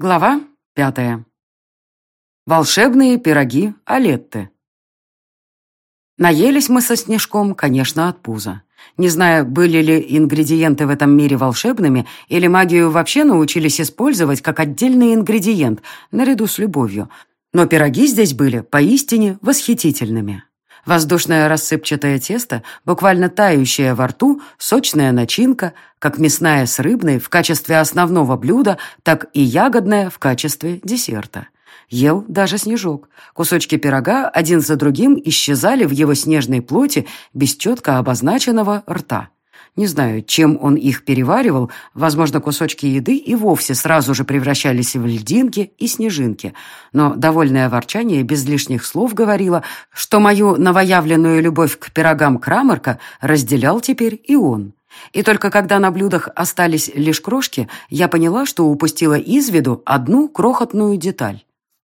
Глава пятая. Волшебные пироги Алетты. Наелись мы со Снежком, конечно, от пуза. Не знаю, были ли ингредиенты в этом мире волшебными, или магию вообще научились использовать как отдельный ингредиент, наряду с любовью. Но пироги здесь были поистине восхитительными. Воздушное рассыпчатое тесто, буквально тающее во рту, сочная начинка, как мясная с рыбной в качестве основного блюда, так и ягодная в качестве десерта. Ел даже снежок. Кусочки пирога один за другим исчезали в его снежной плоти без четко обозначенного рта. Не знаю, чем он их переваривал, возможно, кусочки еды и вовсе сразу же превращались в льдинки и снежинки, но довольное ворчание без лишних слов говорило, что мою новоявленную любовь к пирогам Крамарка разделял теперь и он. И только когда на блюдах остались лишь крошки, я поняла, что упустила из виду одну крохотную деталь.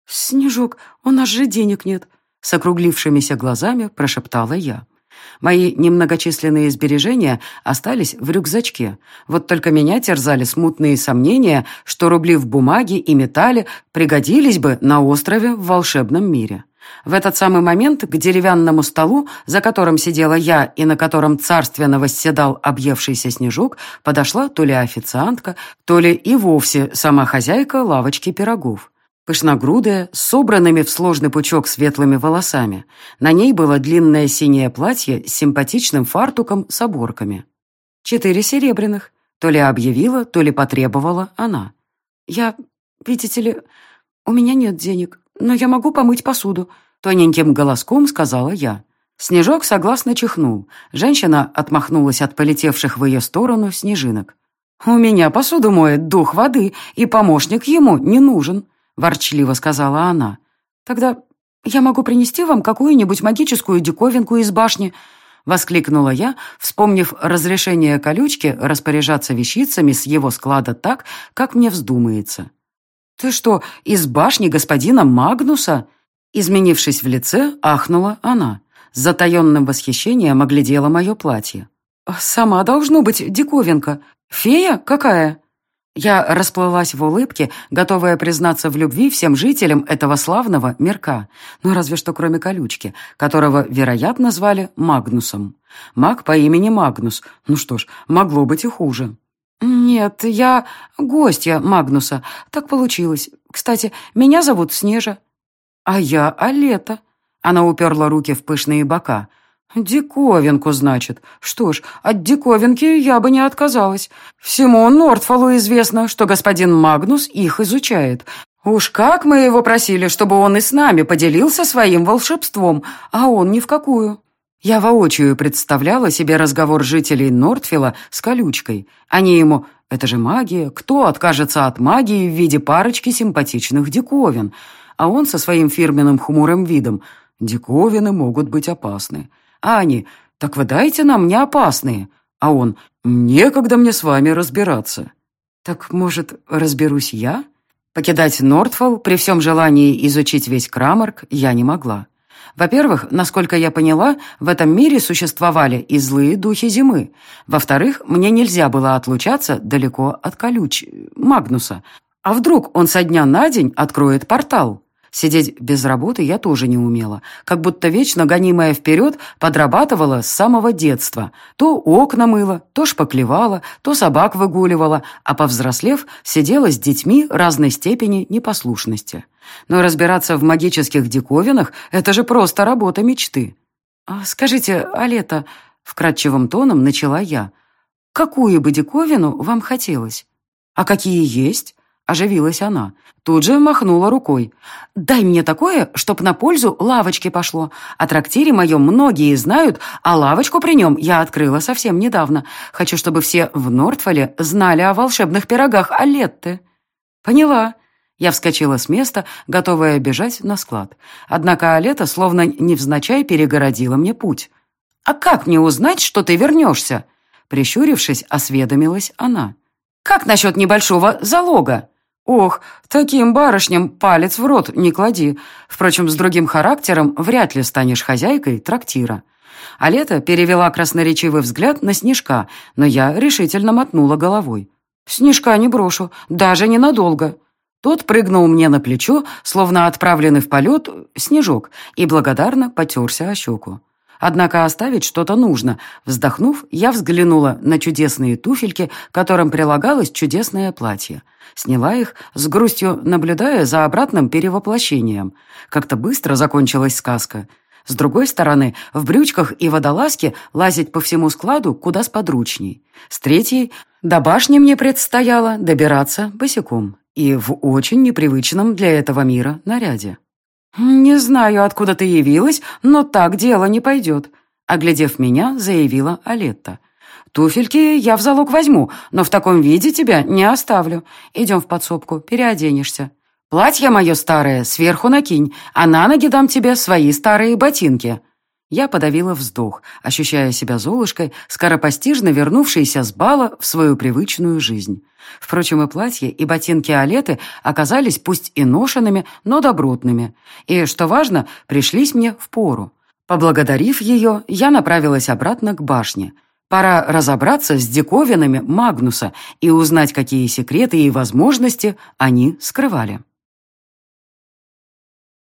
«Снежок, у нас же денег нет», — с округлившимися глазами прошептала я. Мои немногочисленные сбережения остались в рюкзачке. Вот только меня терзали смутные сомнения, что рубли в бумаге и металле пригодились бы на острове в волшебном мире. В этот самый момент к деревянному столу, за которым сидела я и на котором царственно восседал объевшийся снежок, подошла то ли официантка, то ли и вовсе сама хозяйка лавочки пирогов. Пышногрудая, с собранными в сложный пучок светлыми волосами. На ней было длинное синее платье с симпатичным фартуком с оборками. Четыре серебряных. То ли объявила, то ли потребовала она. «Я, видите ли, у меня нет денег, но я могу помыть посуду», тоненьким голоском сказала я. Снежок согласно чихнул. Женщина отмахнулась от полетевших в ее сторону снежинок. «У меня посуду моет дух воды, и помощник ему не нужен», — ворчливо сказала она. «Тогда я могу принести вам какую-нибудь магическую диковинку из башни», — воскликнула я, вспомнив разрешение колючки распоряжаться вещицами с его склада так, как мне вздумается. «Ты что, из башни господина Магнуса?» Изменившись в лице, ахнула она. С затаенным восхищением оглядела мое платье. «Сама должно быть диковинка. Фея какая?» Я расплылась в улыбке, готовая признаться в любви всем жителям этого славного мирка, ну разве что кроме колючки, которого, вероятно, звали Магнусом. Маг по имени Магнус. Ну что ж, могло быть и хуже. «Нет, я гостья Магнуса. Так получилось. Кстати, меня зовут Снежа». «А я Алета». Она уперла руки в пышные бока – «Диковинку, значит. Что ж, от диковинки я бы не отказалась. Всему Нортфолу известно, что господин Магнус их изучает. Уж как мы его просили, чтобы он и с нами поделился своим волшебством, а он ни в какую». Я воочию представляла себе разговор жителей Нортфилла с колючкой. Они ему «Это же магия, кто откажется от магии в виде парочки симпатичных диковин?» А он со своим фирменным хмурым видом «Диковины могут быть опасны». А они, так вы дайте нам не опасные. А он, некогда мне с вами разбираться. Так, может, разберусь я? Покидать Нортфолл при всем желании изучить весь Крамарк я не могла. Во-первых, насколько я поняла, в этом мире существовали и злые духи зимы. Во-вторых, мне нельзя было отлучаться далеко от колюч... Магнуса. А вдруг он со дня на день откроет портал? Сидеть без работы я тоже не умела, как будто вечно гонимая вперед подрабатывала с самого детства. То окна мыла, то шпаклевала, то собак выгуливала, а повзрослев, сидела с детьми разной степени непослушности. Но разбираться в магических диковинах – это же просто работа мечты. «А «Скажите, Алета», – вкрадчивым тоном начала я, – «какую бы диковину вам хотелось?» «А какие есть?» Оживилась она. Тут же махнула рукой. «Дай мне такое, чтоб на пользу лавочке пошло. О трактире моем многие знают, а лавочку при нем я открыла совсем недавно. Хочу, чтобы все в Нортфоле знали о волшебных пирогах Алетты». «Поняла». Я вскочила с места, готовая бежать на склад. Однако Алета словно невзначай перегородила мне путь. «А как мне узнать, что ты вернешься?» Прищурившись, осведомилась она. «Как насчет небольшого залога?» «Ох, таким барышням палец в рот не клади. Впрочем, с другим характером вряд ли станешь хозяйкой трактира». А лето перевела красноречивый взгляд на Снежка, но я решительно мотнула головой. «Снежка не брошу, даже ненадолго». Тот прыгнул мне на плечо, словно отправленный в полет снежок, и благодарно потерся о щеку. Однако оставить что-то нужно. Вздохнув, я взглянула на чудесные туфельки, которым прилагалось чудесное платье. Сняла их, с грустью наблюдая за обратным перевоплощением. Как-то быстро закончилась сказка. С другой стороны, в брючках и водолазке лазить по всему складу куда сподручней. С третьей, до башни мне предстояло добираться босиком и в очень непривычном для этого мира наряде. «Не знаю, откуда ты явилась, но так дело не пойдет», — оглядев меня, заявила Алетта. «Туфельки я в залог возьму, но в таком виде тебя не оставлю. Идем в подсобку, переоденешься. Платье мое старое сверху накинь, а на ноги дам тебе свои старые ботинки». Я подавила вздох, ощущая себя Золушкой, скоропостижно вернувшейся с бала в свою привычную жизнь. Впрочем, и платье, и ботинки Алеты оказались пусть и ношенными, но добротными. И, что важно, пришлись мне в пору. Поблагодарив ее, я направилась обратно к башне. Пора разобраться с диковинами Магнуса и узнать, какие секреты и возможности они скрывали.